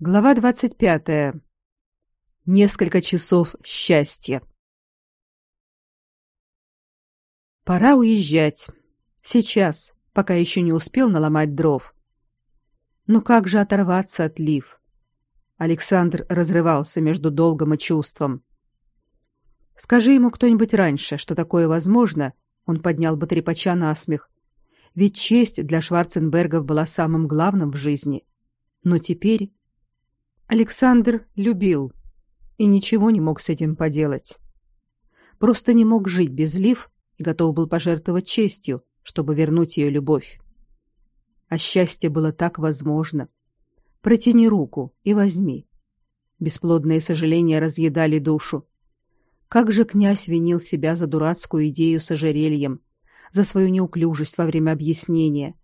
Глава 25. Несколько часов счастья. Пора уезжать. Сейчас, пока еще не успел наломать дров. Ну как же оторваться от Лив? Александр разрывался между долгом и чувством. Скажи ему кто-нибудь раньше, что такое возможно, он поднял бы трепача на смех. Ведь честь для Шварценбергов была самым главным в жизни. Но теперь Александр любил и ничего не мог с этим поделать. Просто не мог жить без Лив и готов был пожертвовать честью, чтобы вернуть ее любовь. А счастье было так возможно. Протяни руку и возьми. Бесплодные сожаления разъедали душу. Как же князь винил себя за дурацкую идею с ожерельем, за свою неуклюжесть во время объяснения.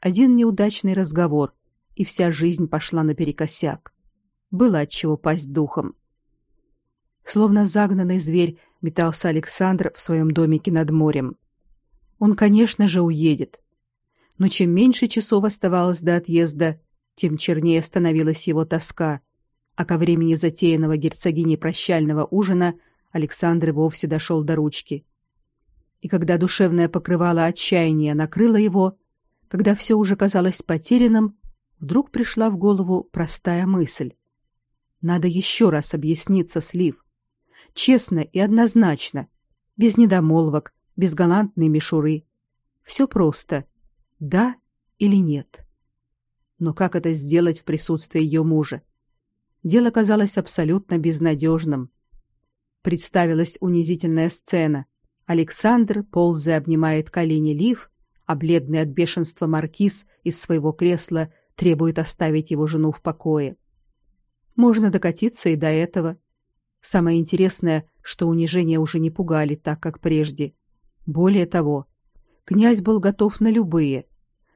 Один неудачный разговор, и вся жизнь пошла наперекосяк было от чего пасть духом. Словно загнанный зверь метался Александр в своем домике над морем. Он, конечно же, уедет. Но чем меньше часов оставалось до отъезда, тем чернее становилась его тоска, а ко времени затеянного герцогиней прощального ужина Александр вовсе дошел до ручки. И когда душевное покрывало отчаяния накрыло его, когда все уже казалось потерянным, вдруг пришла в голову простая мысль. Надо еще раз объясниться с Лив. Честно и однозначно, без недомолвок, без галантной мишуры. Все просто. Да или нет. Но как это сделать в присутствии ее мужа? Дело казалось абсолютно безнадежным. Представилась унизительная сцена. Александр, ползая, обнимает колени Лив, а бледный от бешенства маркиз из своего кресла требует оставить его жену в покое. Можно докатиться и до этого. Самое интересное, что унижения уже не пугали так, как прежде. Более того, князь был готов на любые,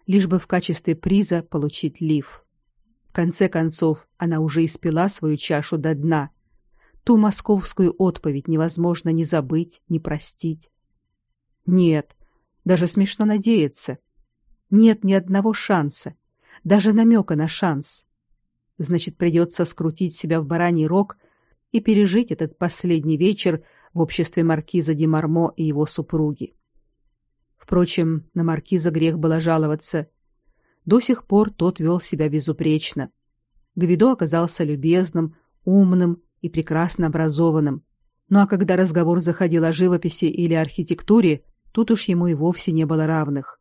лишь бы в качестве приза получить лиф. В конце концов, она уже испила свою чашу до дна. Ту московскую отповедь невозможно ни забыть, ни простить. Нет, даже смешно надеяться. Нет ни одного шанса, даже намека на шанс. Значит, придется скрутить себя в бараний рог и пережить этот последний вечер в обществе маркиза Ди Мармо и его супруги. Впрочем, на маркиза грех было жаловаться. До сих пор тот вел себя безупречно. Гвидо оказался любезным, умным и прекрасно образованным. Ну а когда разговор заходил о живописи или архитектуре, тут уж ему и вовсе не было равных.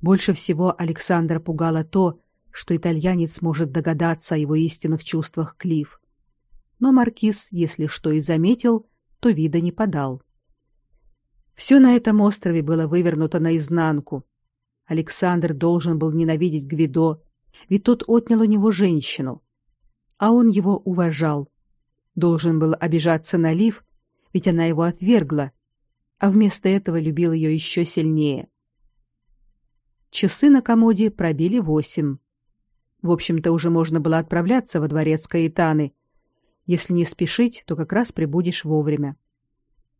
Больше всего Александра пугало то, что итальянец может догадаться о его истинных чувствах к Лив. Но маркиз, если что и заметил, то вида не подал. Все на этом острове было вывернуто наизнанку. Александр должен был ненавидеть Гвидо, ведь тот отнял у него женщину. А он его уважал. Должен был обижаться на Лив, ведь она его отвергла, а вместо этого любил ее еще сильнее. Часы на комоде пробили восемь. В общем-то, уже можно было отправляться во дворец Каэтаны. Если не спешить, то как раз прибудешь вовремя.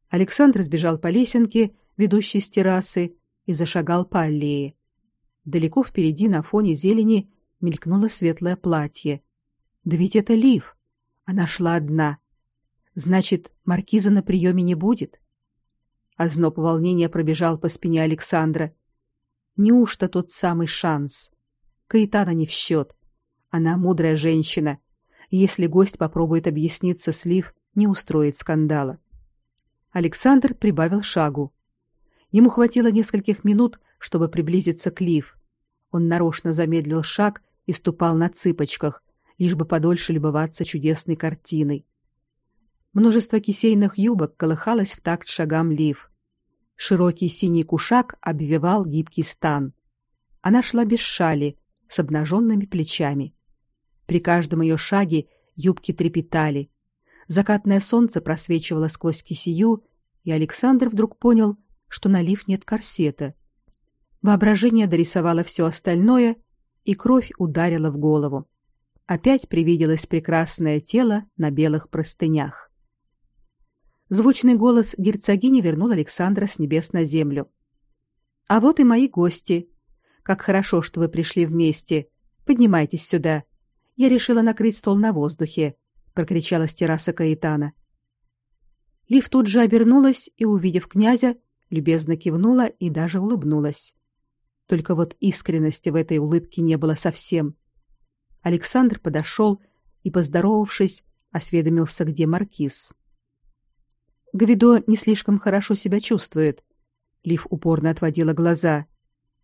Александр сбежал по лесенке, ведущей с террасы, и зашагал по аллее. Далеко впереди на фоне зелени мелькнуло светлое платье. Да ведь это Лив. Она шла одна. Значит, маркиза на приеме не будет. Озноб волнения пробежал по спине Александра. Неужто тот самый шанс? Каэтана не в счет. Она мудрая женщина. Если гость попробует объясниться с Лив, не устроит скандала. Александр прибавил шагу. Ему хватило нескольких минут, чтобы приблизиться к Лив. Он нарочно замедлил шаг и ступал на цыпочках, лишь бы подольше любоваться чудесной картиной. Множество кисейных юбок колыхалось в такт шагам Лив. Широкий синий кушак обвивал гибкий стан. Она шла без шали, с обнаженными плечами. При каждом ее шаге юбки трепетали. Закатное солнце просвечивало сквозь кисию, и Александр вдруг понял, что на лиф нет корсета. Воображение дорисовало все остальное, и кровь ударила в голову. Опять привиделось прекрасное тело на белых простынях. Звучный голос герцогини вернул Александра с небес на землю. А вот и мои гости. Как хорошо, что вы пришли вместе. Поднимайтесь сюда. я решила накрыть стол на воздухе, прокричала с террасы Каитана. Лив тут же обернулась и, увидев князя, любезно кивнула и даже улыбнулась. Только вот искренности в этой улыбке не было совсем. Александр подошел и, поздоровавшись, осведомился, где маркиз. Гвидо не слишком хорошо себя чувствует. Лив упорно отводила глаза.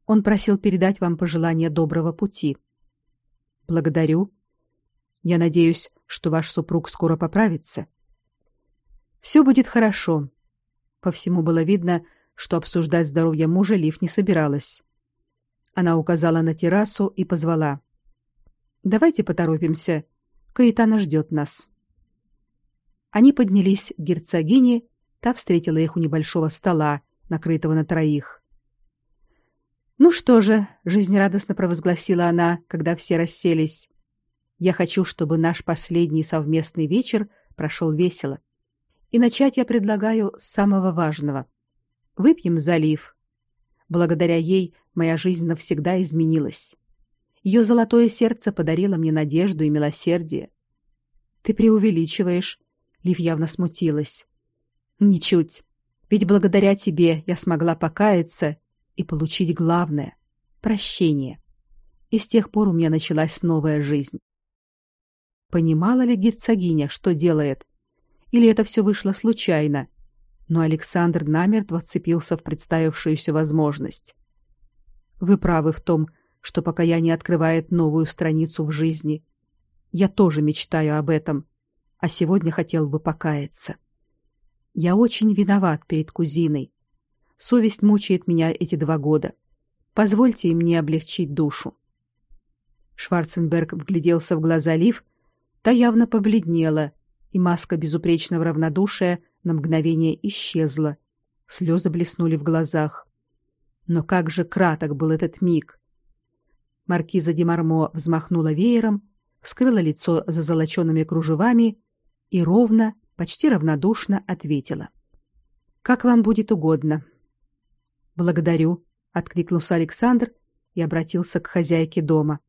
Он просил передать вам пожелание доброго пути. Благодарю. Я надеюсь, что ваш супруг скоро поправится. Все будет хорошо. По всему было видно, что обсуждать здоровье мужа Лив не собиралась. Она указала на террасу и позвала: "Давайте поторопимся. Каитана ждет нас". Они поднялись к герцогине, та встретила их у небольшого стола, накрытого на троих. Ну что же, жизнерадостно провозгласила она, когда все расселись. Я хочу, чтобы наш последний совместный вечер прошел весело. И начать я предлагаю с самого важного. Выпьем залив. Благодаря ей моя жизнь навсегда изменилась. Ее золотое сердце подарило мне надежду и милосердие. Ты преувеличиваешь, Лив явно смутилась. Ничуть. Ведь благодаря тебе я смогла покаяться и получить главное прощение. И с тех пор у меня началась новая жизнь. Понимала ли герцогиня, что делает? Или это все вышло случайно? Но Александр намертво вцепился в представившуюся возможность. Вы правы в том, что покаяние открывает новую страницу в жизни. Я тоже мечтаю об этом а сегодня хотел бы покаяться. Я очень виноват перед кузиной. Совесть мучает меня эти два года. Позвольте мне облегчить душу. Шварценберг вгляделся в глаза Лив, та явно побледнела, и маска безупречного равнодушия на мгновение исчезла. Слезы блеснули в глазах. Но как же краток был этот миг. Маркиза де Мармо взмахнула веером, скрыла лицо за золочёными кружевами и ровно, почти равнодушно ответила: "Как вам будет угодно". "Благодарю", откликнулся Александр и обратился к хозяйке дома.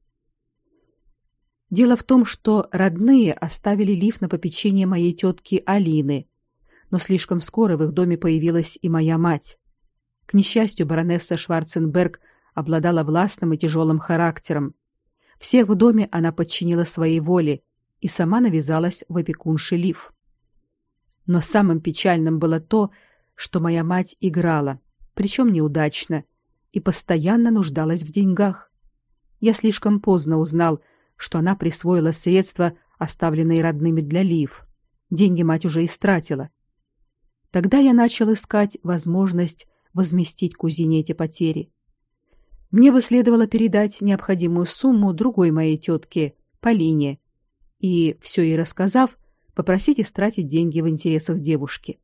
Дело в том, что родные оставили лифт на попечение моей тетки Алины, но слишком скоро в их доме появилась и моя мать. К несчастью, баронесса Шварценберг обладала властным и тяжелым характером. Всех в доме она подчинила своей воле и сама навязалась в опекунши Лив. Но самым печальным было то, что моя мать играла, причем неудачно, и постоянно нуждалась в деньгах. Я слишком поздно узнал, что она присвоила средства, оставленные родными для Лив. Деньги мать уже истратила. Тогда я начал искать возможность возместить кузине эти потери. Мне бы следовало передать необходимую сумму другой моей тетке, Полине, и, все ей рассказав, попросить истратить деньги в интересах девушки.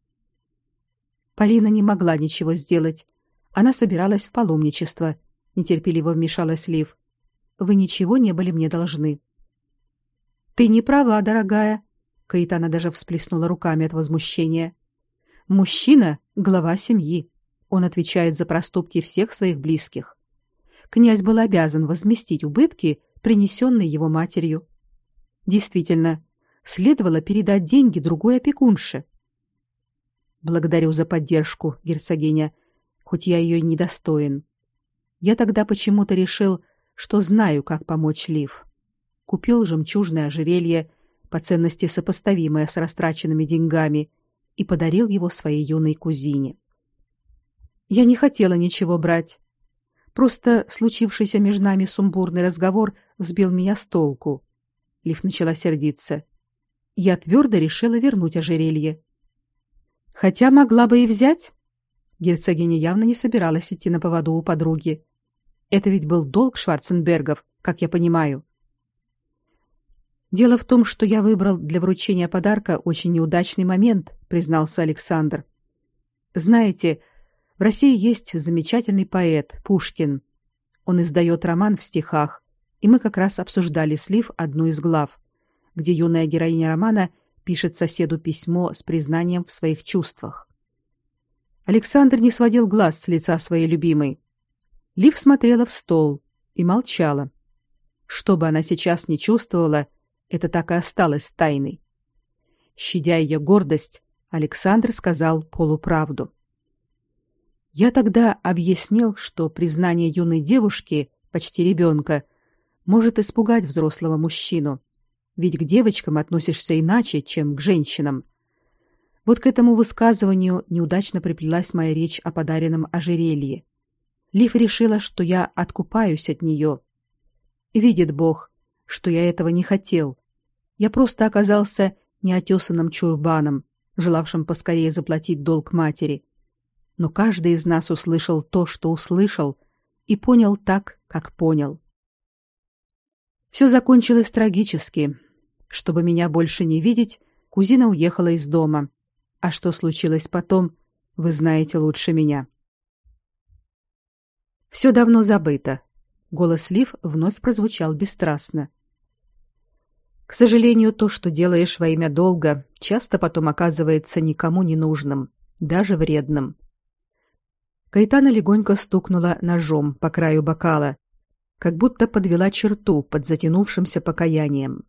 Полина не могла ничего сделать. Она собиралась в паломничество. Нетерпеливо вмешалась Лив. Вы ничего не были мне должны. Ты не права, дорогая. Каитана даже всплеснула руками от возмущения. Мужчина глава семьи. Он отвечает за проступки всех своих близких. Князь был обязан возместить убытки, принесенные его матерью. Действительно, следовало передать деньги другой опекунше. Благодарю за поддержку, герцогиня, хоть я ее не достоин. Я тогда почему-то решил, что знаю, как помочь Лив. Купил жемчужное ожерелье, по ценности сопоставимое с растраченными деньгами, и подарил его своей юной кузине. Я не хотела ничего брать. Просто случившийся между нами сумбурный разговор сбил меня с толку. Лив начала сердиться. Я твердо решила вернуть ожерелье. Хотя могла бы и взять. Герцогиня явно не собиралась идти на поводу у подруги. Это ведь был долг Шварценбергов, как я понимаю. Дело в том, что я выбрал для вручения подарка очень неудачный момент, признался Александр. Знаете, в России есть замечательный поэт Пушкин. Он издает роман в стихах, и мы как раз обсуждали слив одну из глав, где юная героиня романа пишет соседу письмо с признанием в своих чувствах. Александр не сводил глаз с лица своей любимой. Лив смотрела в стол и молчала. Что бы она сейчас ни чувствовала, это так и осталось тайной. Щадя ее гордость, Александр сказал полуправду. Я тогда объяснил, что признание юной девушки, почти ребенка, может испугать взрослого мужчину, ведь к девочкам относишься иначе, чем к женщинам. Вот к этому высказыванию неудачно приплелась моя речь о подаренном ожерелье. Лив решила, что я откупаюсь от нее. Видит Бог, что я этого не хотел. Я просто оказался неотесанным чурбаном, желавшим поскорее заплатить долг матери. Но каждый из нас услышал то, что услышал, и понял так, как понял. Все закончилось трагически. Чтобы меня больше не видеть, кузина уехала из дома. А что случилось потом, вы знаете лучше меня. Все давно забыто. Голос Лив вновь прозвучал бесстрастно. К сожалению, то, что делаешь во имя долга, часто потом оказывается никому не нужным, даже вредным. Кайтана легонько стукнула ножом по краю бокала, как будто подвела черту под затянувшимся покаянием.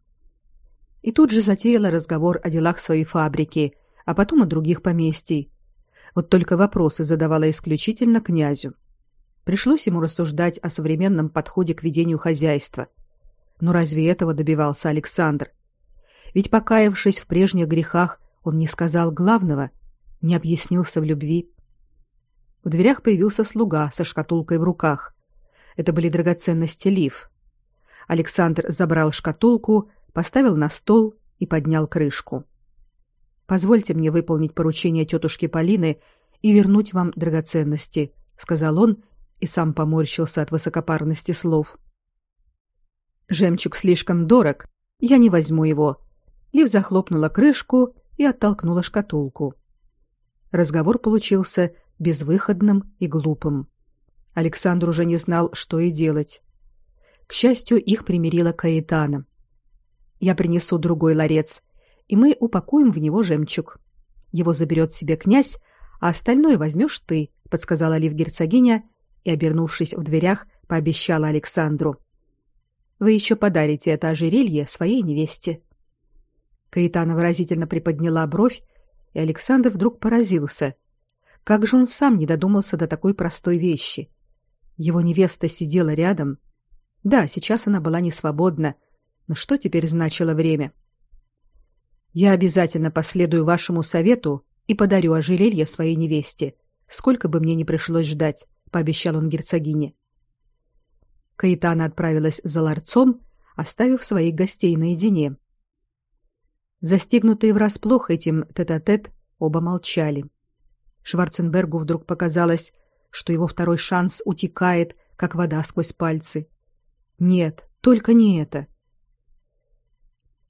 И тут же затеяла разговор о делах своей фабрики, а потом о других поместий. Вот только вопросы задавала исключительно князю. Пришлось ему рассуждать о современном подходе к ведению хозяйства. Но разве этого добивался Александр? Ведь покаявшись в прежних грехах, он не сказал главного, не объяснился в любви. В дверях появился слуга со шкатулкой в руках. Это были драгоценности Лив. Александр забрал шкатулку, поставил на стол и поднял крышку. Позвольте мне выполнить поручение тетушки Полины и вернуть вам драгоценности, сказал он и сам поморщился от высокопарности слов. Жемчуг слишком дорог, я не возьму его. Лив захлопнула крышку и оттолкнула шкатулку. Разговор получился безвыходным и глупым. Александр уже не знал, что и делать. К счастью, их примирила Каэтана. Я принесу другой ларец, и мы упакуем в него жемчуг. Его заберет себе князь, а остальное возьмешь ты, подсказала Лив герцогиня и, обернувшись в дверях, пообещала Александру. Вы еще подарите это ожерелье своей невесте. Каэтана выразительно приподняла бровь, и Александр вдруг поразился. Как же он сам не додумался до такой простой вещи? Его невеста сидела рядом. Да, сейчас она была не свободна, но что теперь значило время? Я обязательно последую вашему совету и подарю ожерелье своей невесте, сколько бы мне ни пришлось ждать, пообещал он герцогине. Каитана отправилась за ларцом, оставив своих гостей наедине. Застигнутые врасплох этим тет-а-тет, оба молчали. Шварценбергу вдруг показалось, что его второй шанс утекает, как вода сквозь пальцы. Нет, только не это.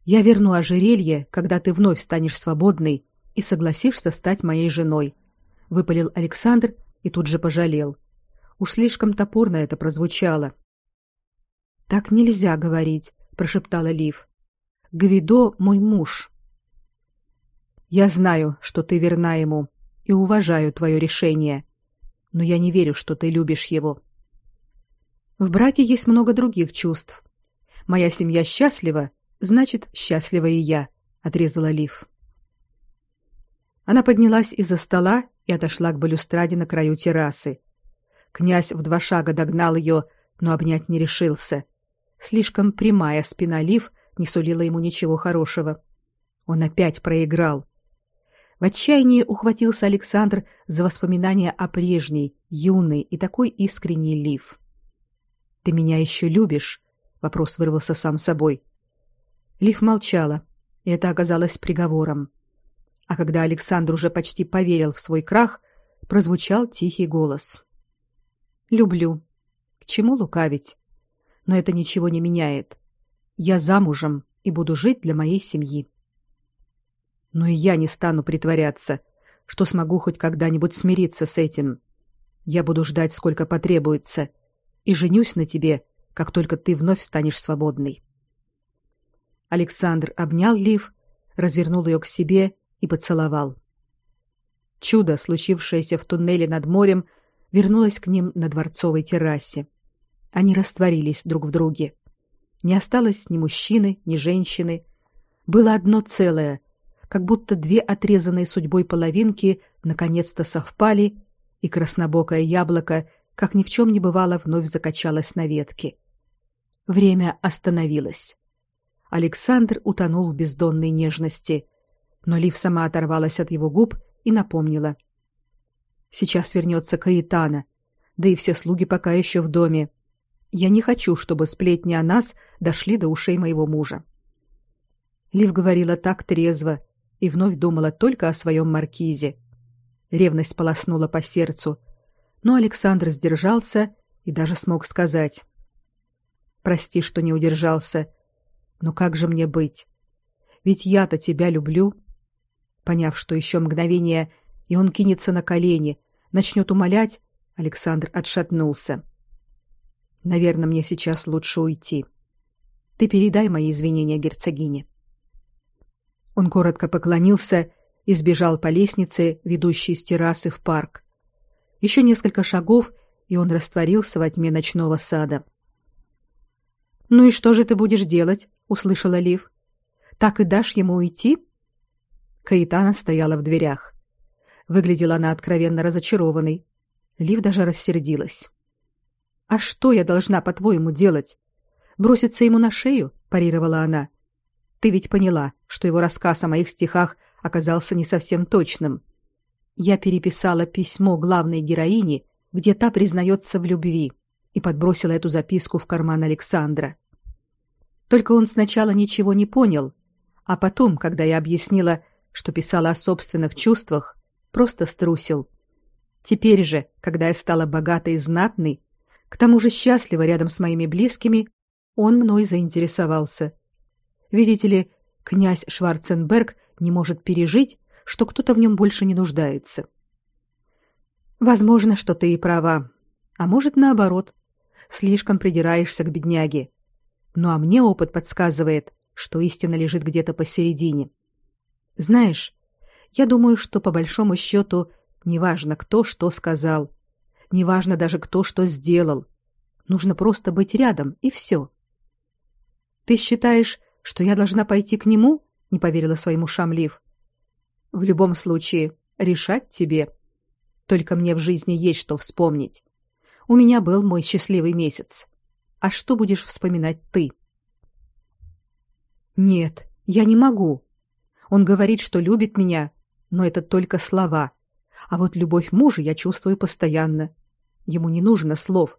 Я верну ожерелье, когда ты вновь станешь свободной и согласишься стать моей женой, выпалил Александр и тут же пожалел. Уж слишком топорно это прозвучало. Так нельзя говорить, прошептала Лив. Гвидо мой муж. Я знаю, что ты верна ему и уважаю твое решение, но я не верю, что ты любишь его. В браке есть много других чувств. Моя семья счастлива, значит, счастлива и я, отрезала Лив. Она поднялась из-за стола и отошла к балюстраде на краю террасы. Князь в два шага догнал ее, но обнять не решился. Слишком прямая спина Лив не сулила ему ничего хорошего. Он опять проиграл. В отчаянии ухватился Александр за воспоминания о прежней, юной и такой искренней Лив. Ты меня еще любишь? Вопрос вырвался сам собой. Лив молчала, и это оказалось приговором. А когда Александр уже почти поверил в свой крах, прозвучал тихий голос. Люблю. К чему лукавить? но это ничего не меняет. Я замужем и буду жить для моей семьи. Но и я не стану притворяться, что смогу хоть когда-нибудь смириться с этим. Я буду ждать, сколько потребуется, и женюсь на тебе, как только ты вновь станешь свободной. Александр обнял Лив, развернул ее к себе и поцеловал. Чудо, случившееся в туннеле над морем, вернулось к ним на дворцовой террасе. Они растворились друг в друге. Не осталось ни мужчины, ни женщины. Было одно целое, как будто две отрезанные судьбой половинки наконец-то совпали, и краснобокое яблоко, как ни в чем не бывало, вновь закачалось на ветке. Время остановилось. Александр утонул в бездонной нежности, но Лив сама оторвалась от его губ и напомнила: "Сейчас вернется Каитана, да и все слуги пока еще в доме. Я не хочу, чтобы сплетни о нас дошли до ушей моего мужа". Лив говорила так трезво и вновь думала только о своем маркизе. Ревность полоснула по сердцу, но Александр сдержался и даже смог сказать: "Прости, что не удержался, но как же мне быть? Ведь я-то тебя люблю". Поняв, что еще мгновение, и он кинется на колени, начнет умолять, Александр отшатнулся. Наверное, мне сейчас лучше уйти. Ты передай мои извинения герцогине. Он коротко поклонился и сбежал по лестнице, ведущей с террасы в парк. Еще несколько шагов, и он растворился во тьме ночного сада. Ну и что же ты будешь делать? Услышала Лив. Так и дашь ему уйти? Каитана стояла в дверях. Выглядела она откровенно разочарованной. Лив даже рассердилась. А что я должна, по-твоему, делать? Броситься ему на шею? парировала она. Ты ведь поняла, что его рассказ о моих стихах оказался не совсем точным. Я переписала письмо главной героине, где та признается в любви, и подбросила эту записку в карман Александра. Только он сначала ничего не понял, а потом, когда я объяснила, что писала о собственных чувствах, просто струсил. Теперь же, когда я стала богатой и знатной, к тому же счастлива рядом с моими близкими, он мной заинтересовался. Видите ли, князь Шварценберг не может пережить, что кто-то в нем больше не нуждается. Возможно, что ты и права. А может, наоборот, слишком придираешься к бедняге. Ну а мне опыт подсказывает, что истина лежит где-то посередине. Знаешь, я думаю, что по большому счету неважно, кто что сказал, неважно даже кто что сделал. Нужно просто быть рядом и все. Ты считаешь, что я должна пойти к нему? Не поверила своим ушам. В любом случае, решать тебе. Только мне в жизни есть что вспомнить. У меня был мой счастливый месяц. А что будешь вспоминать ты? Нет, я не могу. Он говорит, что любит меня, но это только слова. А вот любовь мужа я чувствую постоянно. Ему не нужно слов.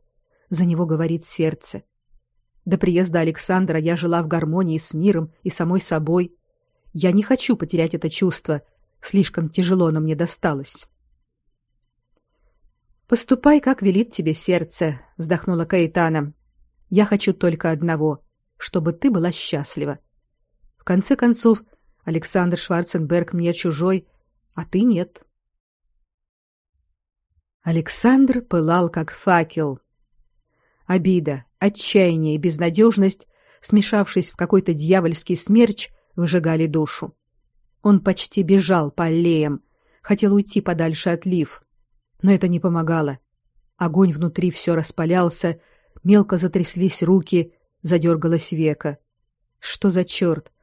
За него говорит сердце. До приезда Александра я жила в гармонии с миром и самой собой. Я не хочу потерять это чувство. Слишком тяжело оно мне досталось. Поступай, как велит тебе сердце, вздохнула Каэтана. Я хочу только одного, чтобы ты была счастлива. В конце концов, Александр Шварценберг мне чужой, а ты нет. Александр пылал как факел. Обида, отчаяние и безнадежность, смешавшись в какой-то дьявольский смерч, выжигали душу. Он почти бежал по аллеям, хотел уйти подальше от лив, но это не помогало. Огонь внутри все распалялся, мелко затряслись руки, задергалось веко. Что за черт?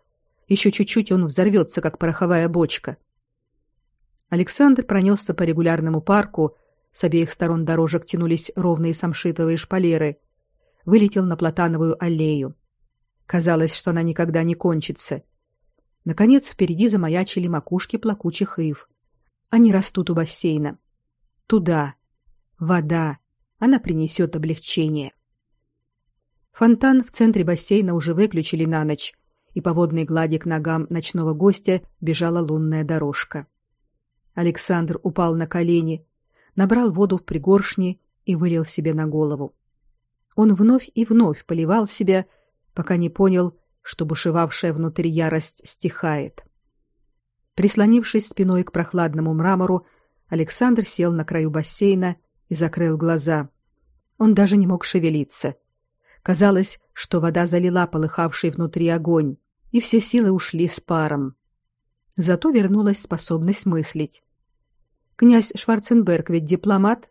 Еще чуть-чуть он взорвется, как пороховая бочка. Александр пронесся по регулярному парку, с обеих сторон дорожек тянулись ровные самшитовые шпалеры. Вылетел на платановую аллею. Казалось, что она никогда не кончится. Наконец впереди замаячили макушки плакучих ив. Они растут у бассейна. Туда. Вода. Она принесет облегчение. Фонтан в центре бассейна уже выключили на ночь, и по водной глади к ногам ночного гостя бежала лунная дорожка. Александр упал на колени, набрал воду в пригоршни и вылил себе на голову. Он вновь и вновь поливал себя, пока не понял, что бушевавшая внутри ярость стихает. Прислонившись спиной к прохладному мрамору, Александр сел на краю бассейна и закрыл глаза. Он даже не мог шевелиться. Казалось, что вода залила полыхавший внутри огонь, и все силы ушли с паром. Зато вернулась способность мыслить. Князь Шварценберг ведь дипломат,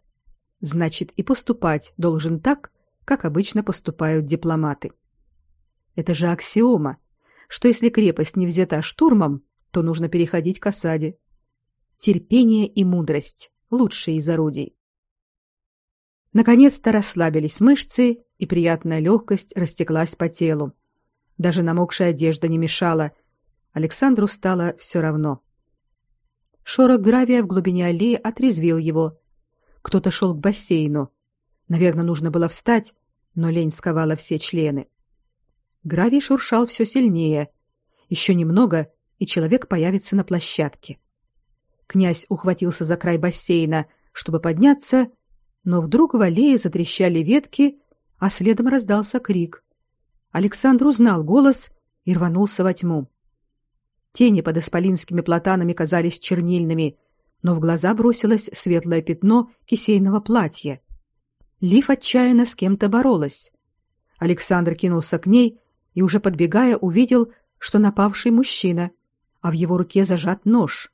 значит, и поступать должен так, как обычно поступают дипломаты. Это же аксиома, что если крепость не взята штурмом, то нужно переходить к осаде. Терпение и мудрость лучшие из орудий. Наконец-то расслабились мышцы, и приятная легкость растеклась по телу. Даже намокшая одежда не мешала. Александру стало все равно. Шорох гравия в глубине аллеи отрезвил его. Кто-то шел к бассейну. Наверное, нужно было встать, но лень сковала все члены. Гравий шуршал все сильнее. Еще немного, и человек появится на площадке. Князь ухватился за край бассейна, чтобы подняться, но вдруг в аллее затрещали ветки, а следом раздался крик. Александр узнал голос и рванулся во тьму. Тени под исполинскими платанами казались чернильными, но в глаза бросилось светлое пятно кисейного платья. Лив отчаянно с кем-то боролась. Александр кинулся к ней и уже подбегая увидел, что напавший мужчина, а в его руке зажат нож.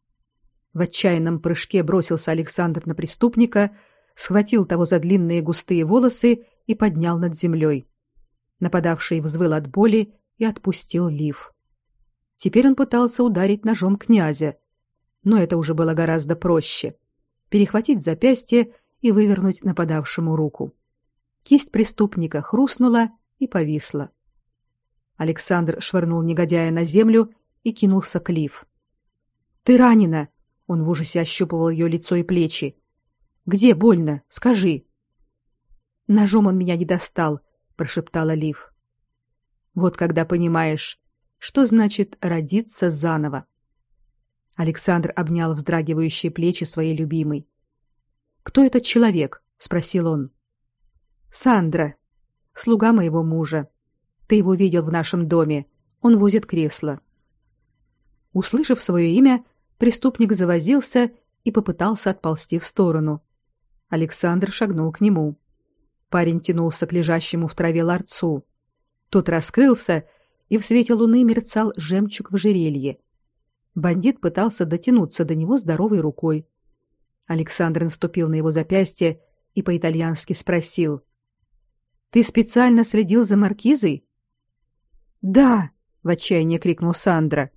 В отчаянном прыжке бросился Александр на преступника, схватил того за длинные густые волосы и поднял над землей. Нападавший взвыл от боли и отпустил Лив. Теперь он пытался ударить ножом князя, но это уже было гораздо проще. Перехватить запястье и вывернуть нападавшему руку. Кисть преступника хрустнула и повисла. Александр швырнул негодяя на землю и кинулся к Лив. Ты ранена, он в ужасе ощупывал ее лицо и плечи. Где больно? Скажи. Ножом он меня не достал, прошептала Лив. Вот когда понимаешь, что значит родиться заново. Александр обнял вздрагивающие плечи своей любимой. Кто этот человек? спросил он. Сандра, слуга моего мужа. Ты его видел в нашем доме. Он возит кресло. Услышав свое имя, преступник завозился и попытался отползти в сторону. Александр шагнул к нему. Парень тянулся к лежащему в траве ларцу. Тот раскрылся, и в свете луны мерцал жемчуг в ожерелье. Бандит пытался дотянуться до него здоровой рукой. Александр наступил на его запястье и по-итальянски спросил: "Ты специально следил за маркизой?" "Да", в отчаянии крикнул Сандра.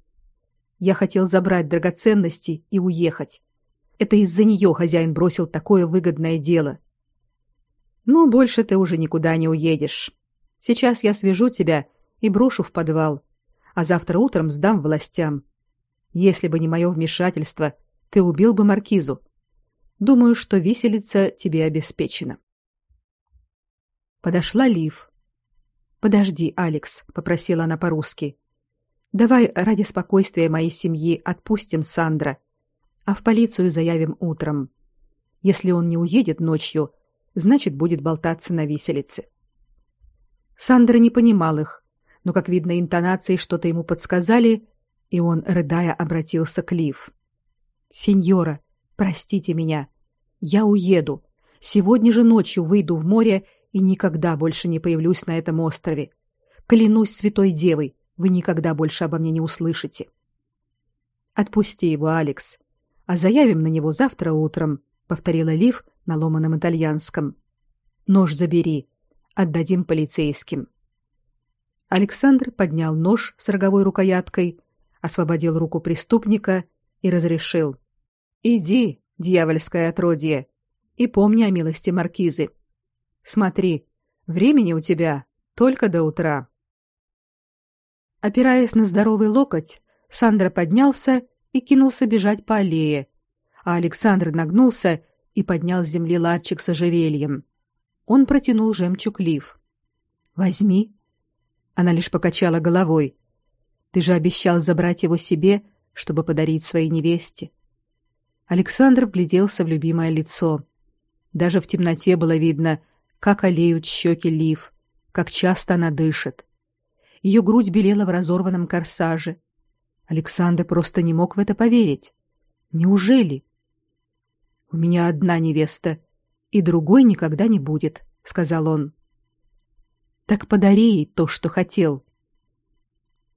Я хотел забрать драгоценности и уехать. Это из-за нее хозяин бросил такое выгодное дело. Ну, больше ты уже никуда не уедешь. Сейчас я свяжу тебя и брошу в подвал, а завтра утром сдам властям. Если бы не мое вмешательство, ты убил бы маркизу. Думаю, что виселица тебе обеспечена. Подошла Лив. Подожди, Алекс, попросила она по-русски. Давай ради спокойствия моей семьи отпустим Сандра, а в полицию заявим утром. Если он не уедет ночью, значит, будет болтаться на виселице. Сандра не понимал их, но, как видно, интонации что-то ему подсказали, и он, рыдая, обратился к Лив. «Сеньора, простите меня. Я уеду. Сегодня же ночью выйду в море и никогда больше не появлюсь на этом острове. Клянусь святой девой, вы никогда больше обо мне не услышите. Отпусти его, Алекс, а заявим на него завтра утром, повторила Лив на ломаном итальянском. Нож забери, отдадим полицейским. Александр поднял нож с роговой рукояткой, освободил руку преступника и разрешил: "Иди, дьявольское отродье, и помни о милости маркизы. Смотри, времени у тебя только до утра". Опираясь на здоровый локоть, Сандра поднялся и кинулся бежать по аллее, а Александр нагнулся и поднял с земли ларчик с ожерельем. Он протянул жемчуг Лив. «Возьми». Она лишь покачала головой. «Ты же обещал забрать его себе, чтобы подарить своей невесте». Александр вгляделся в любимое лицо. Даже в темноте было видно, как олеют щеки Лив, как часто она дышит. Ее грудь белела в разорванном корсаже. Александр просто не мог в это поверить. Неужели? У меня одна невеста, и другой никогда не будет, сказал он. Так подари ей то, что хотел.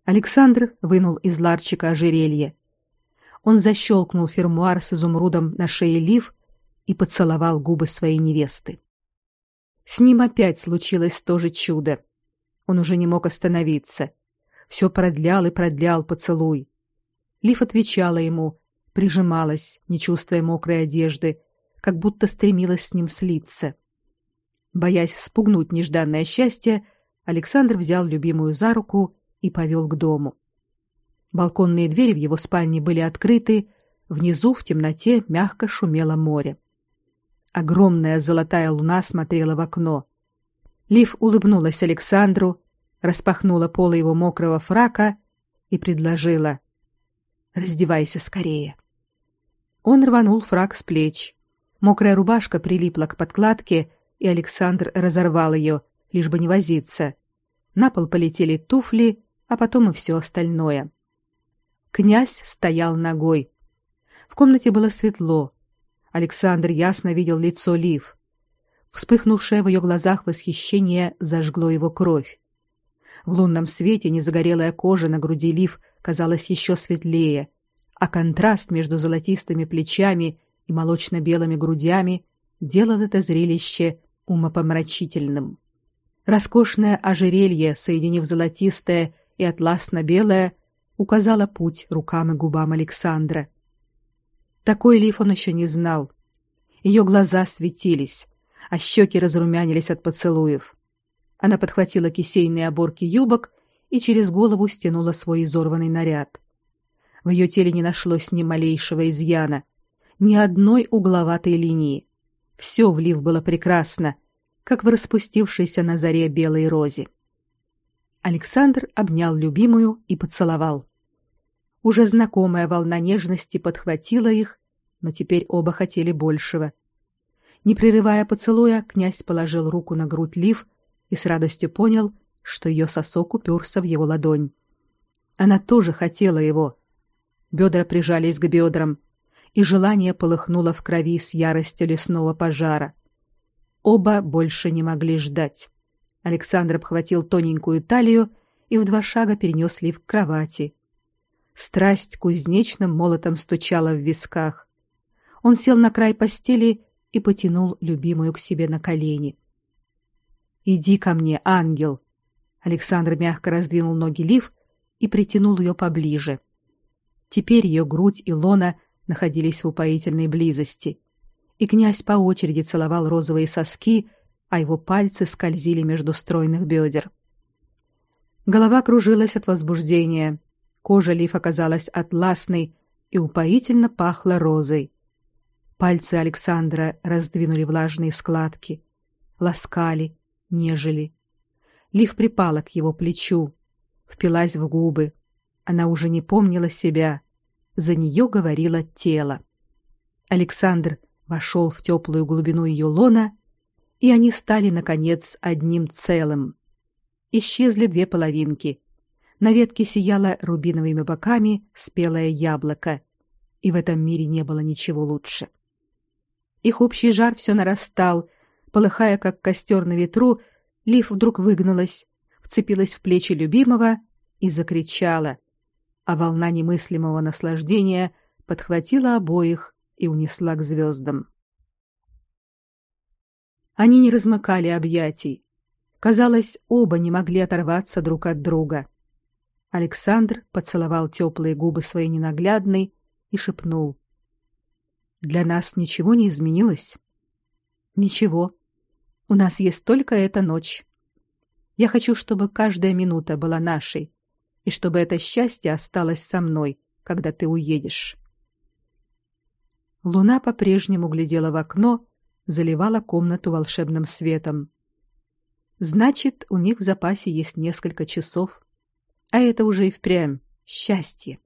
Александр вынул из ларчика ожерелье. Он защелкнул фермуар с изумрудом на шее Лив и поцеловал губы своей невесты. С ним опять случилось то же чудо. Он уже не мог остановиться. Все продлял и продлял поцелуй. Лив отвечала ему, прижималась, не чувствуя мокрой одежды, как будто стремилась с ним слиться. Боясь вспугнуть нежданное счастье, Александр взял любимую за руку и повел к дому. Балконные двери в его спальне были открыты, внизу в темноте мягко шумело море. Огромная золотая луна смотрела в окно. Лив улыбнулась Александру, распахнула полы его мокрого фрака и предложила: "Раздевайся скорее". Он рванул фрак с плеч. Мокрая рубашка прилипла к подкладке, и Александр разорвал ее, лишь бы не возиться. На пол полетели туфли, а потом и все остальное. Князь стоял ногой. В комнате было светло. Александр ясно видел лицо Лив. Вспыхнувшее в ее глазах восхищение зажгло его кровь. В лунном свете незагорелая кожа на груди Лив казалась еще светлее, а контраст между золотистыми плечами и молочно-белыми грудями делал это зрелище умопомрачительным. Роскошное ожерелье, соединив золотистое и атласно-белое, указало путь рукам и губам Александра. Такой лиф он еще не знал. Ее глаза светились, а щеки разрумянились от поцелуев. Она подхватила кисейные оборки юбок и через голову стянула свой изорванный наряд. В ее теле не нашлось ни малейшего изъяна, ни одной угловатой линии. Все в лиф было прекрасно, как в распустившейся на заре белой розе. Александр обнял любимую и поцеловал. Уже знакомая волна нежности подхватила их, но теперь оба хотели большего. Не прерывая поцелуя, князь положил руку на грудь Лив и с радостью понял, что ее сосок уперся в его ладонь. Она тоже хотела его. Бедра прижались к бедрам, и желание полыхнуло в крови с яростью лесного пожара. Оба больше не могли ждать. Александр обхватил тоненькую талию и в два шага перенес Лив к кровати. Страсть кузнечным молотом стучала в висках. Он сел на край постели и потянул любимую к себе на колени. Иди ко мне, ангел. Александр мягко раздвинул ноги Лив и притянул ее поближе. Теперь ее грудь и лона находились в упоительной близости, и князь по очереди целовал розовые соски, а его пальцы скользили между стройных бедер. Голова кружилась от возбуждения. Кожа Лив оказалась атласной и упоительно пахла розой. Пальцы Александра раздвинули влажные складки, ласкали, нежели. Лив припала к его плечу, впилась в губы. Она уже не помнила себя. За нее говорило тело. Александр вошел в теплую глубину ее лона, и они стали наконец одним целым. Исчезли две половинки, на ветке сияло рубиновыми боками спелое яблоко, и в этом мире не было ничего лучше. Их общий жар все нарастал, полыхая как костер на ветру, Лив вдруг выгнулась, вцепилась в плечи любимого и закричала, а волна немыслимого наслаждения подхватила обоих и унесла к звездам. Они не размыкали объятий. Казалось, оба не могли оторваться друг от друга. Александр поцеловал теплые губы своей ненаглядной и шепнул: "Для нас ничего не изменилось". "Ничего. У нас есть только эта ночь. Я хочу, чтобы каждая минута была нашей, и чтобы это счастье осталось со мной, когда ты уедешь". Луна по-прежнему глядела в окно, заливала комнату волшебным светом. Значит, у них в запасе есть несколько часов а это уже и впрямь счастье.